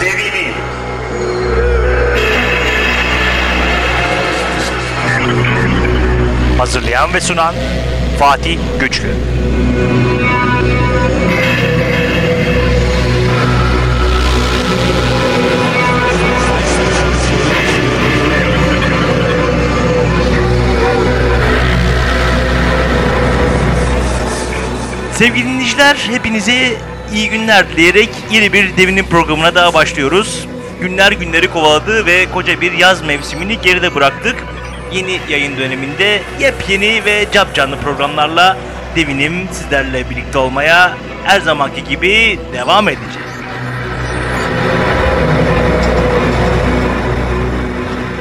Devini. Hazırlayan ve sunan Fatih Güçlü. Sevgili dinleyiciler, hepinize iyi günler dileyerek yeni bir Devinin programına daha başlıyoruz. Günler günleri kovaladı ve koca bir yaz mevsimini geride bıraktık. Yeni yayın döneminde yepyeni ve capcanlı programlarla Devinim sizlerle birlikte olmaya her zamanki gibi devam edecek.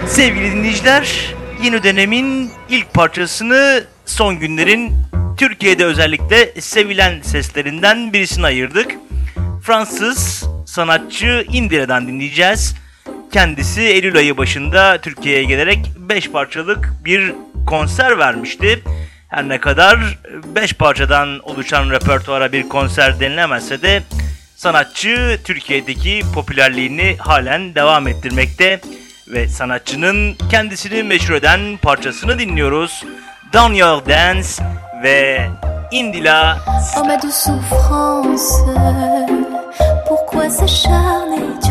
Sevgili dinleyiciler, yeni dönemin ilk parçasını son günlerin Türkiye'de özellikle sevilen seslerinden birisini ayırdık. Fransız sanatçı Indire'den dinleyeceğiz. Kendisi Eylül ayı başında Türkiye'ye gelerek 5 parçalık bir konser vermişti. Her ne kadar 5 parçadan oluşan repertuara bir konser denilemezse de sanatçı Türkiye'deki popülerliğini halen devam ettirmekte ve sanatçının kendisini meşhur eden parçasını dinliyoruz. Down Dance ve Indila Oh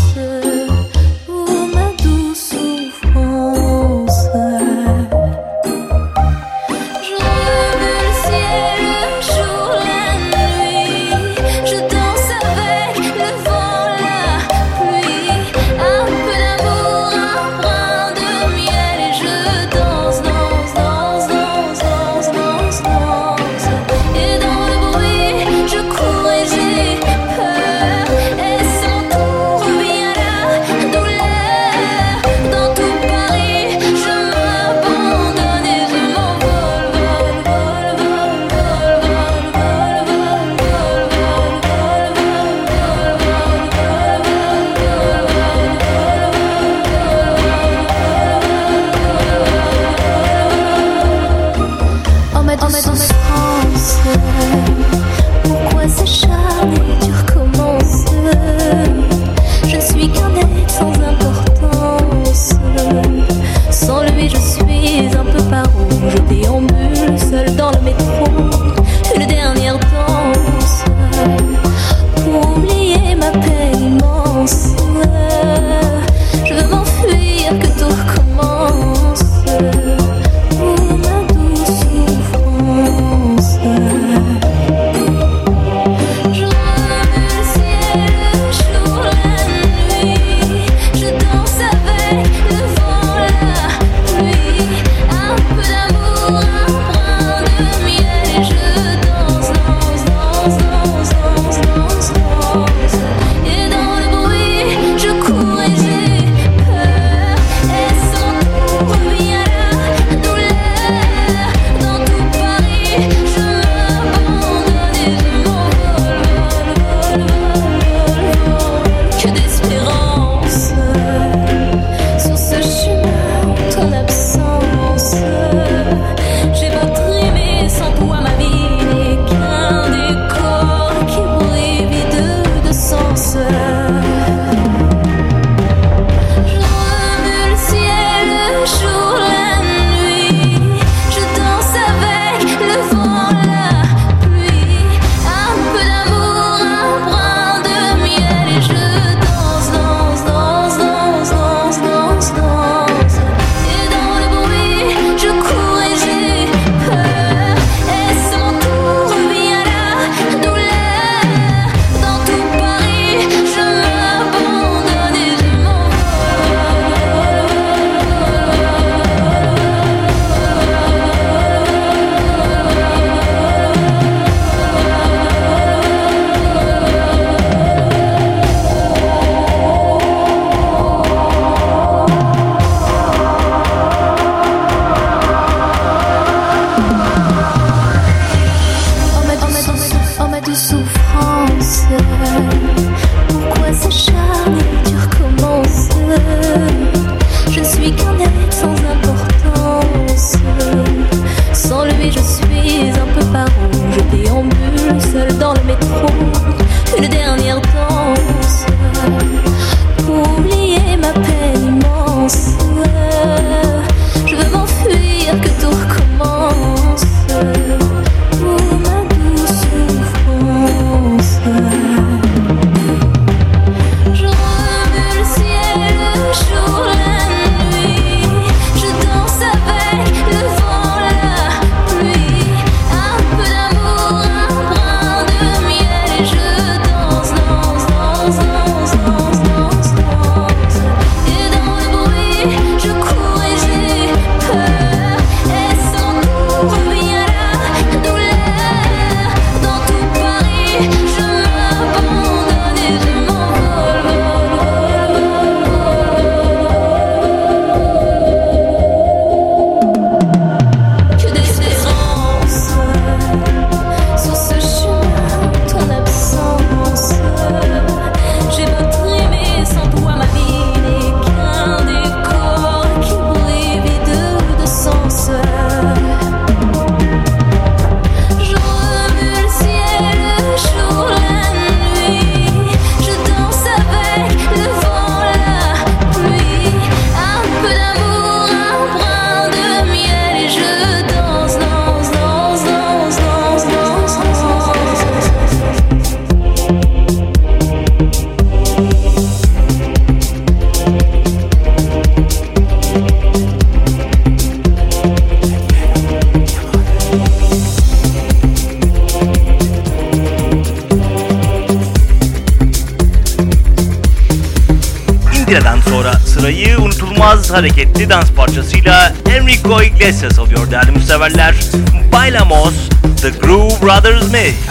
hareketli dans parçasıyla Enrico Iglesias alıyor değerli müseverler. Bailamos The Groove Brothers Mix.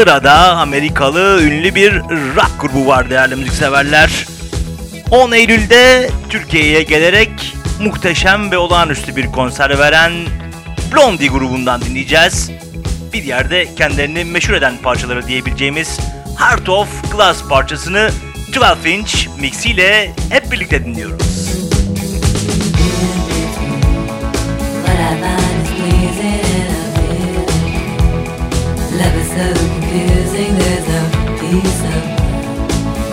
Sırada Amerikalı ünlü bir rock grubu var değerli müzikseverler. 10 Eylül'de Türkiye'ye gelerek muhteşem ve olağanüstü bir konser veren Blondie grubundan dinleyeceğiz. Bir yerde kendilerini meşhur eden parçaları diyebileceğimiz Heart of Glass parçasını 12 inch mixiyle hep birlikte dinliyoruz. Mind.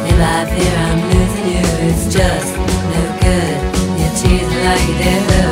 If I fear I'm losing you, it's just no good. You cheat like you do.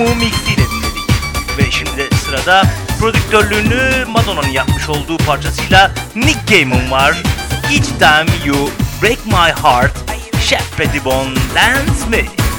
Mum X'i ile dinledik. Ve şimdi sırada prodüktörlüğünü Madonna'nın yapmış olduğu parçasıyla Nick Gaiman var. Each time you break my heart, Chef Pettibone Dance Me.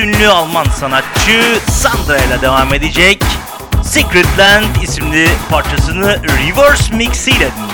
ünlü Alman sanatçı Sandra ile devam edecek. Secretland isimli parçasını reverse mix ile dinliyoruz.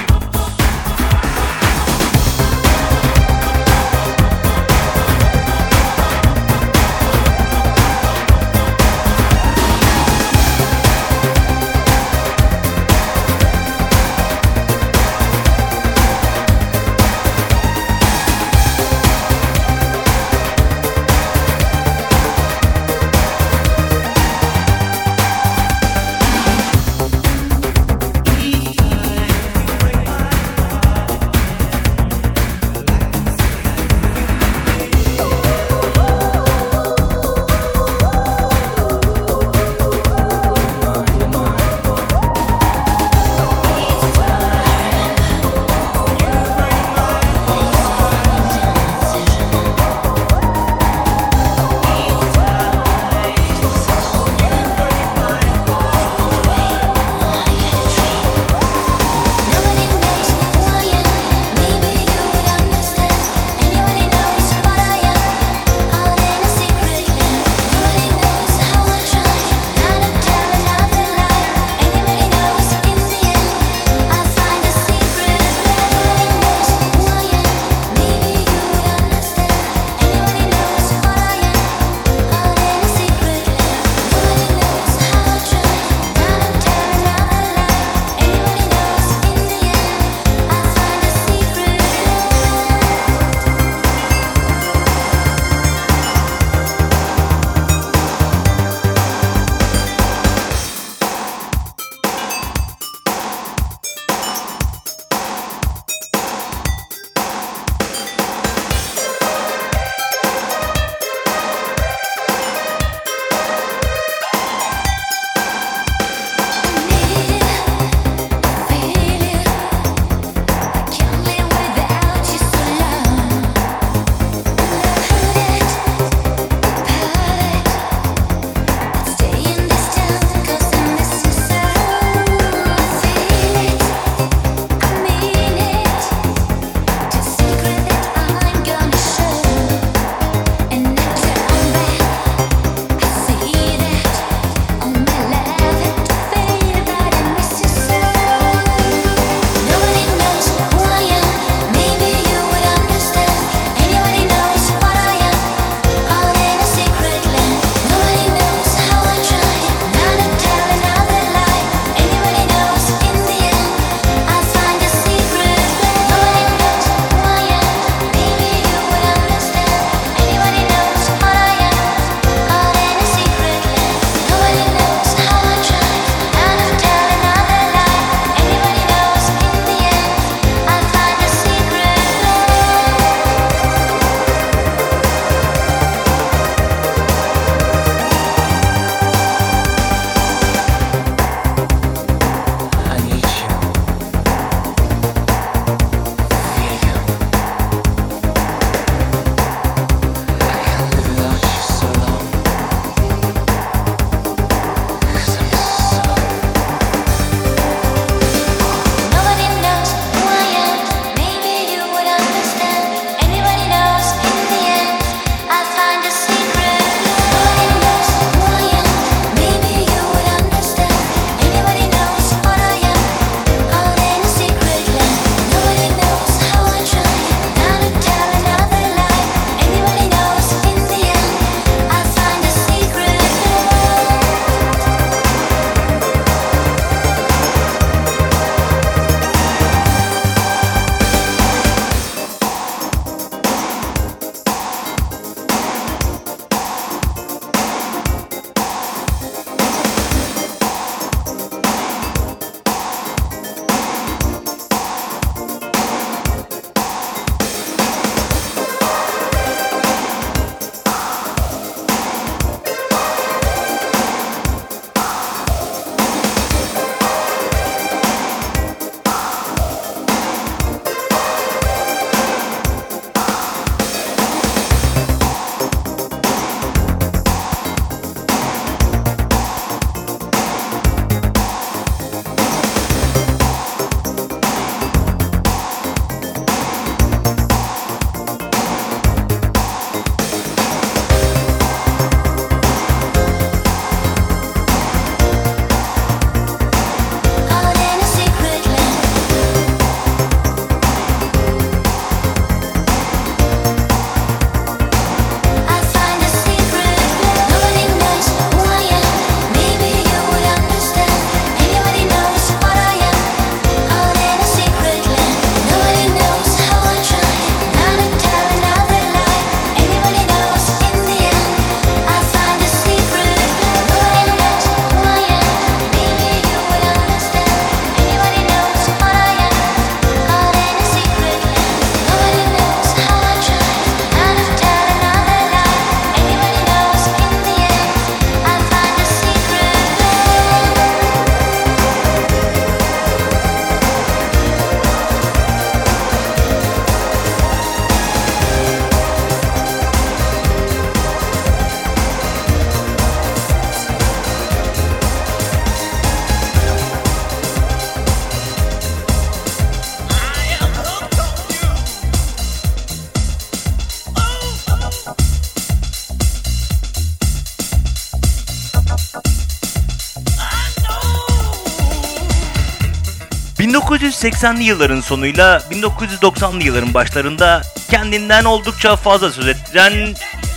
1980'li yılların sonuyla 1990'lı yılların başlarında kendinden oldukça fazla söz ettiren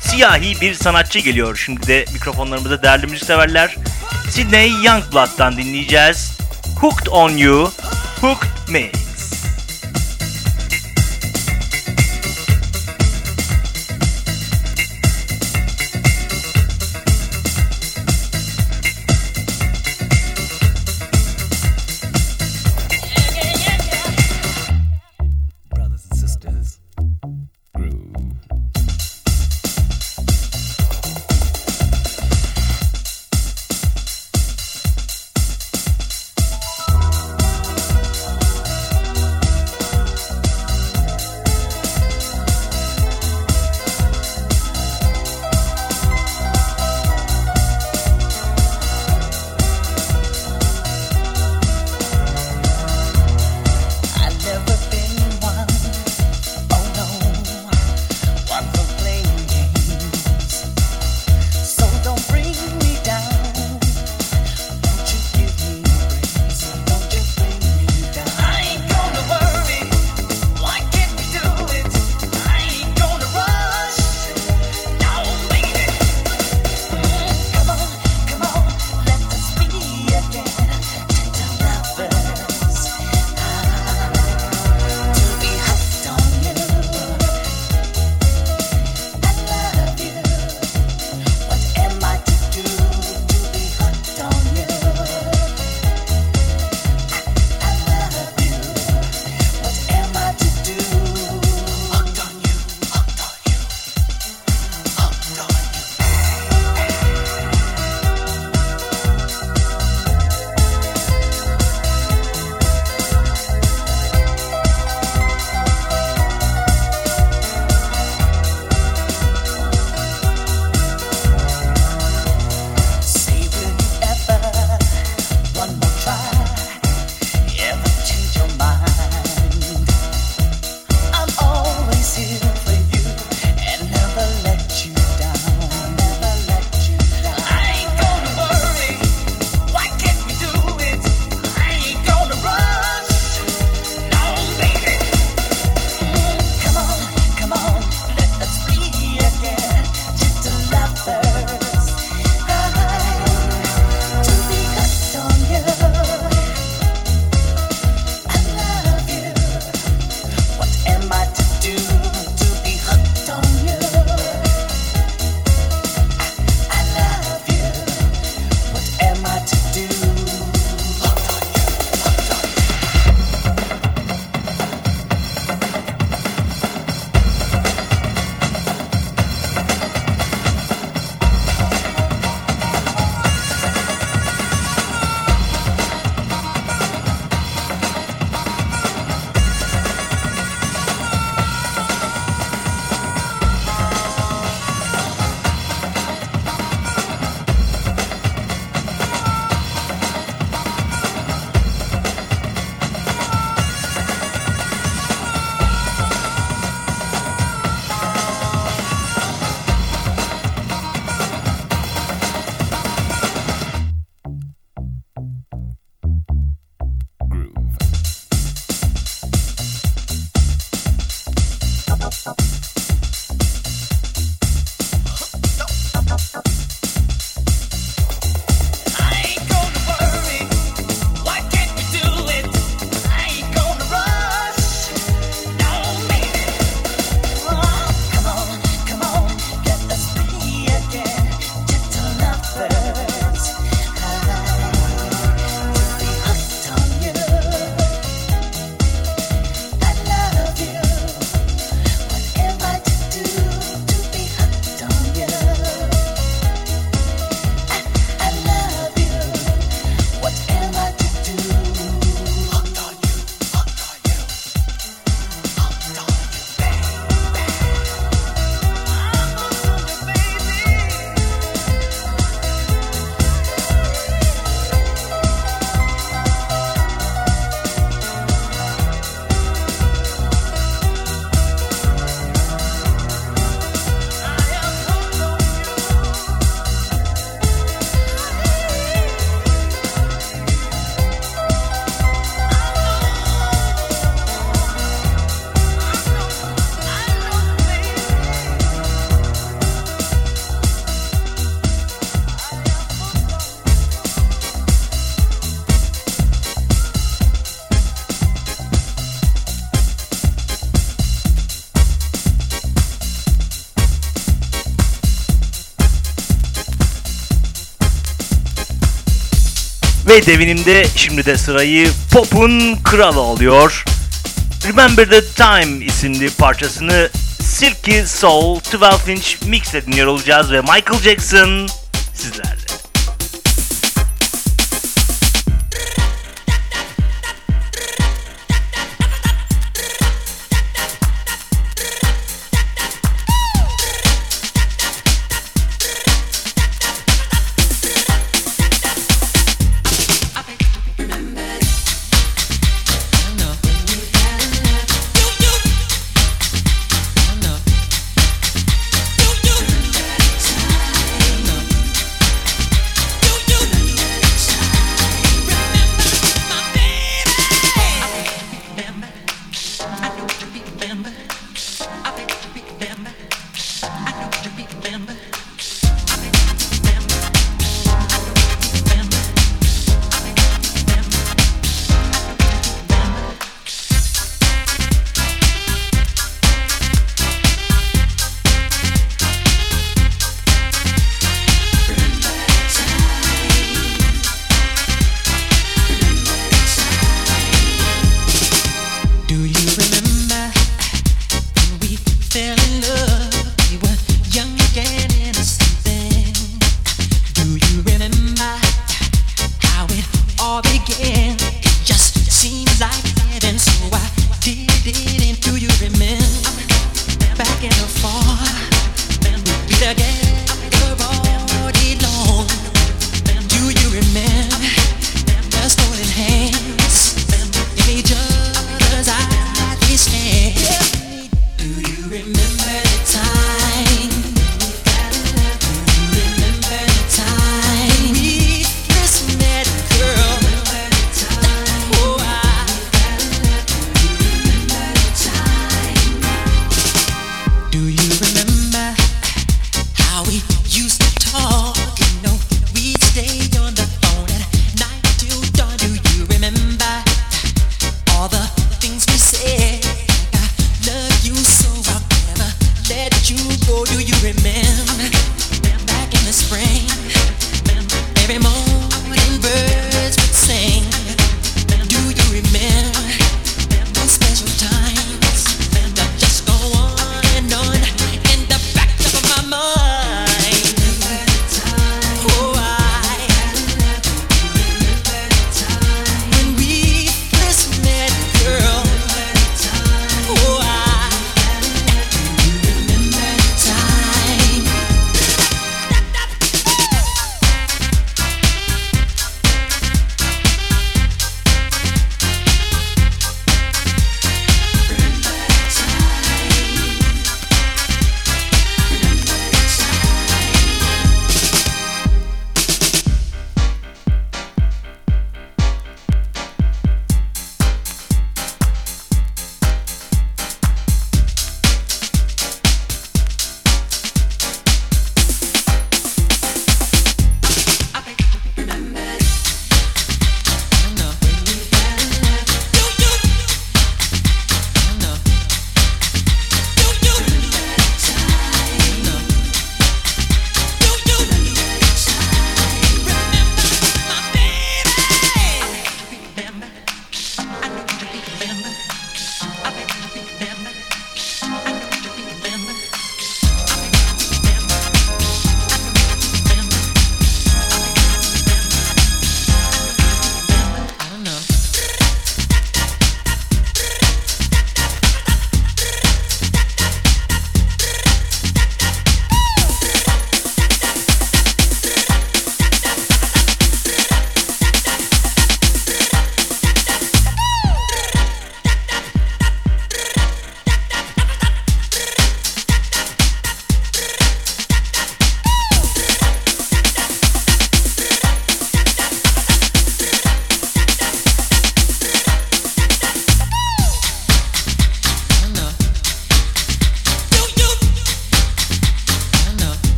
siyahi bir sanatçı geliyor. Şimdi de mikrofonlarımıza değerli müzikseverler. Sydney Youngblood'dan dinleyeceğiz. Hooked on You, Hooked Mix. Ve devinimde şimdi de sırayı pop'un kralı alıyor. Remember the Time isimli parçasını Silky Soul 12 inch mixle dinliyor olacağız ve Michael Jackson sizler.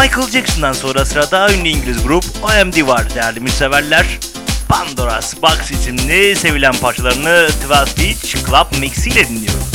Michael Jackson'dan sonra sırada ünlü İngiliz grup OMD var değerli müseverler. Pandora's Box isimli sevilen parçalarını 12 Beach Club Mix ile dinliyoruz.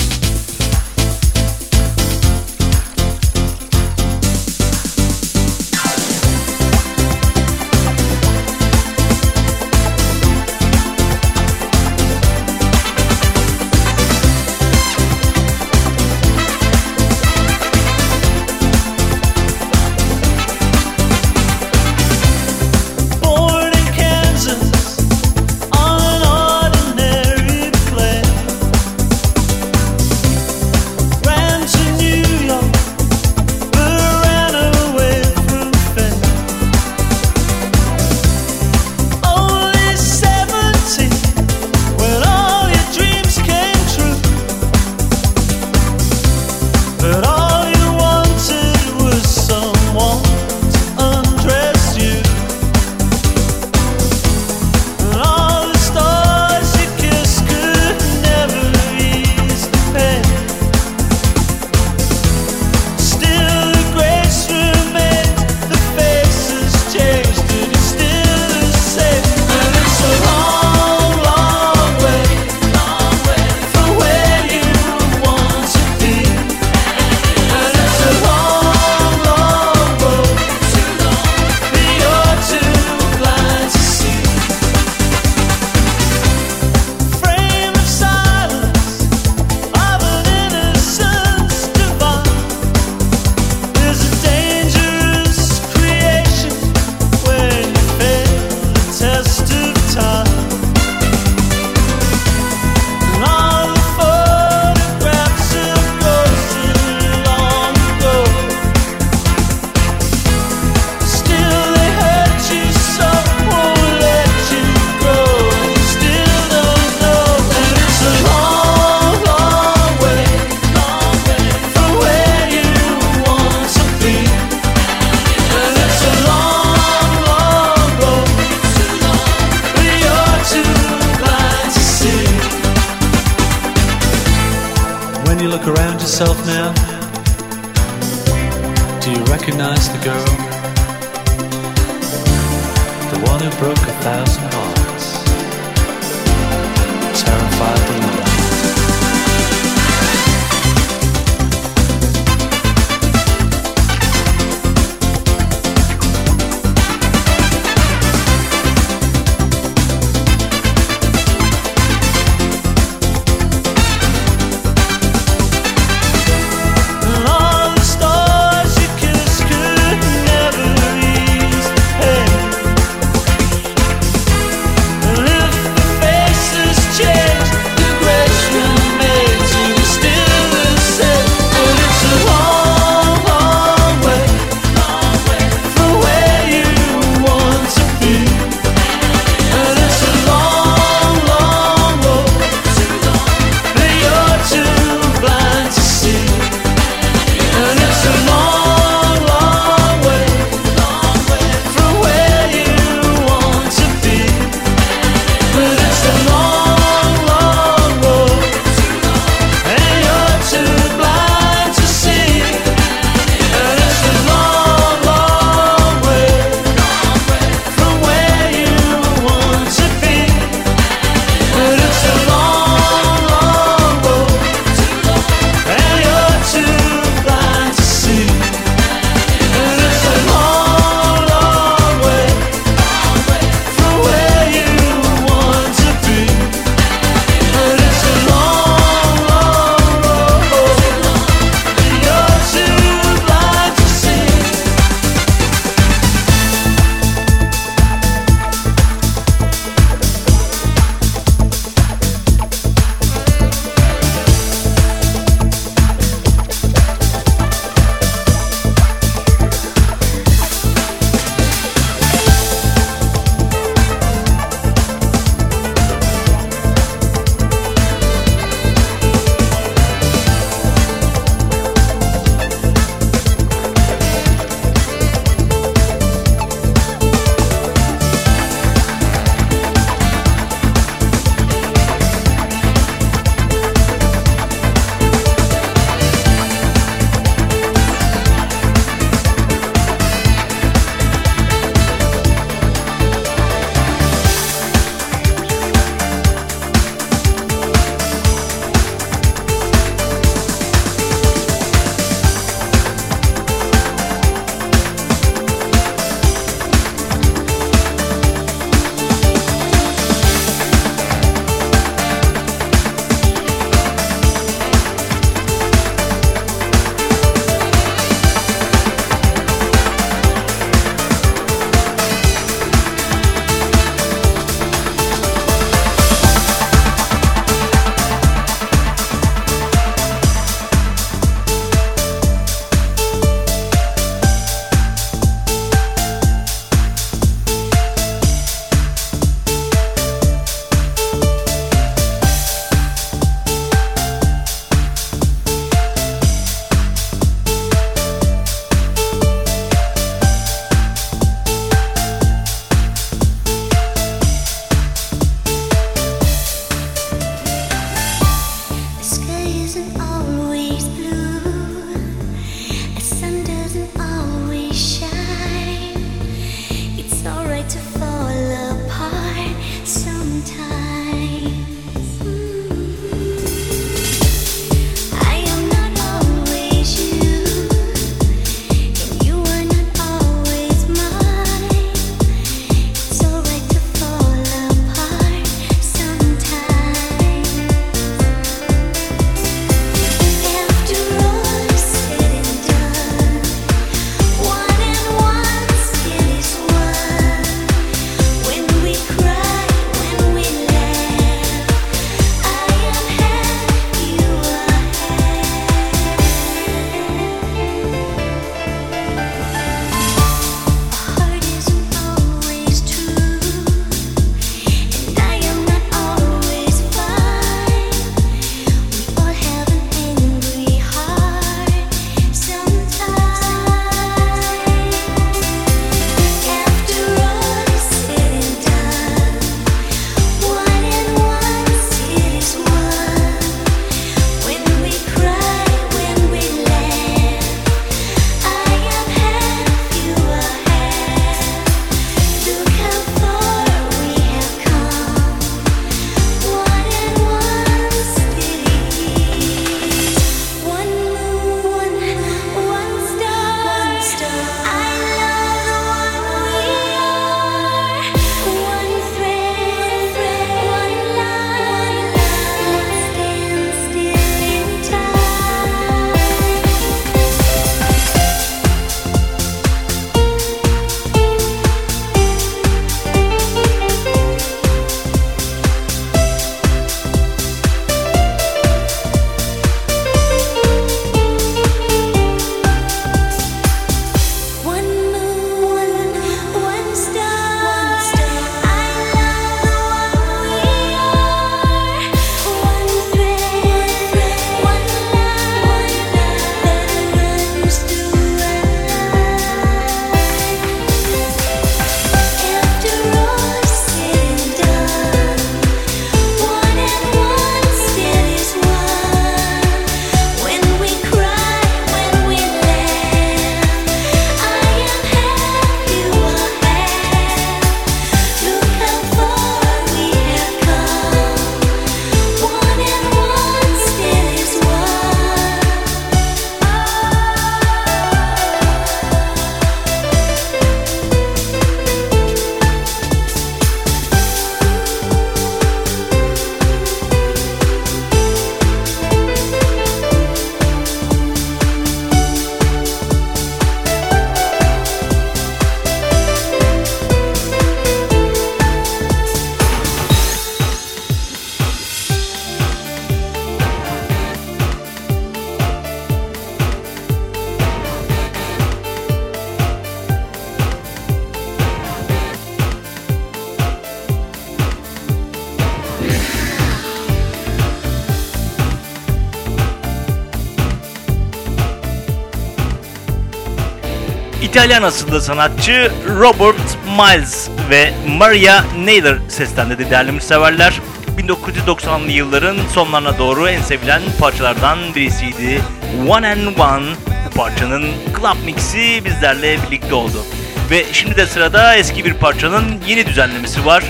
İtalyan asıllı sanatçı Robert Miles ve Maria Naylor seslendirdi değerli müseverler. 1990'lı yılların sonlarına doğru en sevilen parçalardan birisiydi. One and One bu parçanın club mixi bizlerle birlikte oldu. Ve şimdi de sırada eski bir parçanın yeni düzenlemesi var.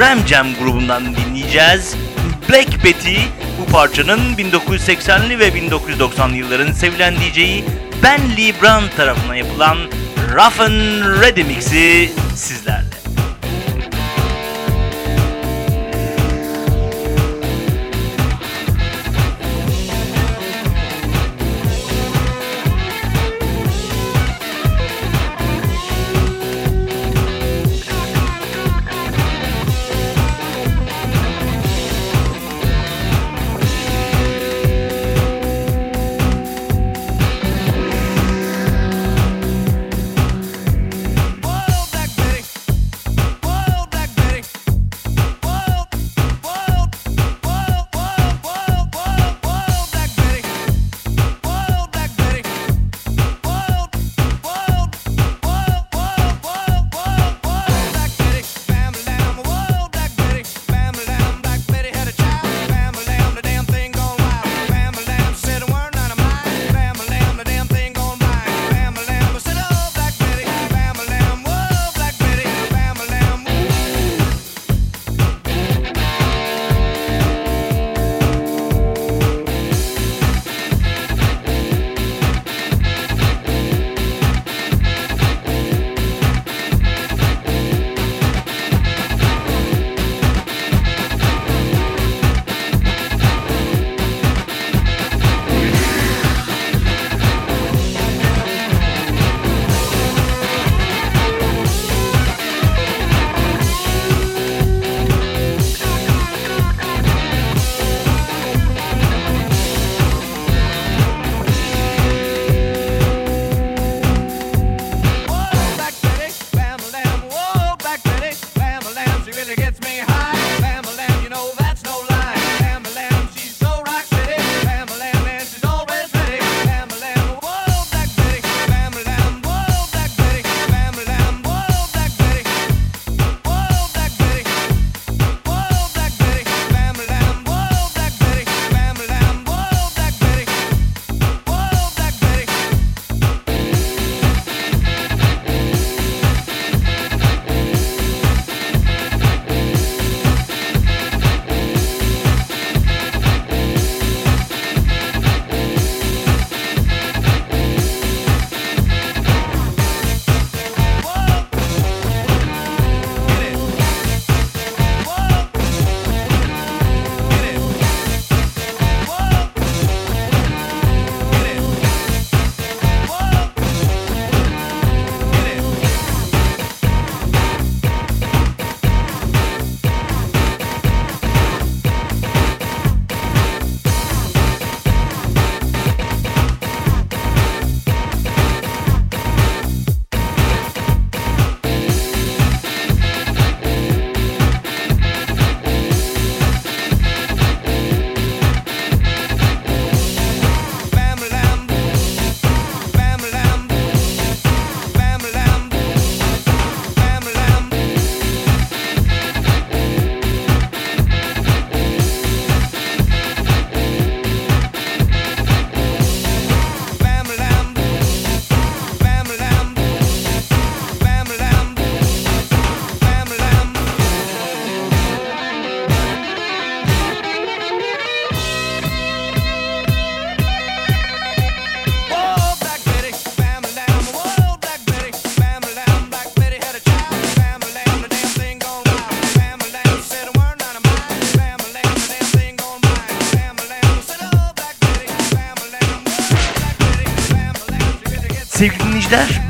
Ram Jam grubundan dinleyeceğiz. Black Betty bu parçanın 1980'li ve 1990'lı yılların sevilen DJ'i Ben Lee Brown tarafından yapılan Rough and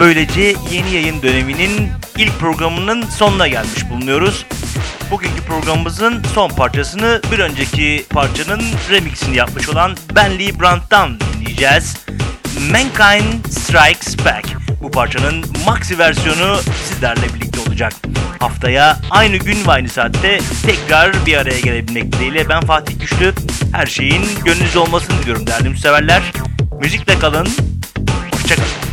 böylece yeni yayın döneminin ilk programının sonuna gelmiş bulunuyoruz. Bugünkü programımızın son parçasını bir önceki parçanın remixini yapmış olan Ben Lee Brandt'tan dinleyeceğiz. Mankind Strikes Back. Bu parçanın maxi versiyonu sizlerle birlikte olacak. Haftaya aynı gün ve aynı saatte tekrar bir araya gelebilmek dileğiyle ben Fatih Güçlü. Her şeyin gönlünüzde olmasını diliyorum değerli müseverler. Müzikle kalın. Hoşçakalın.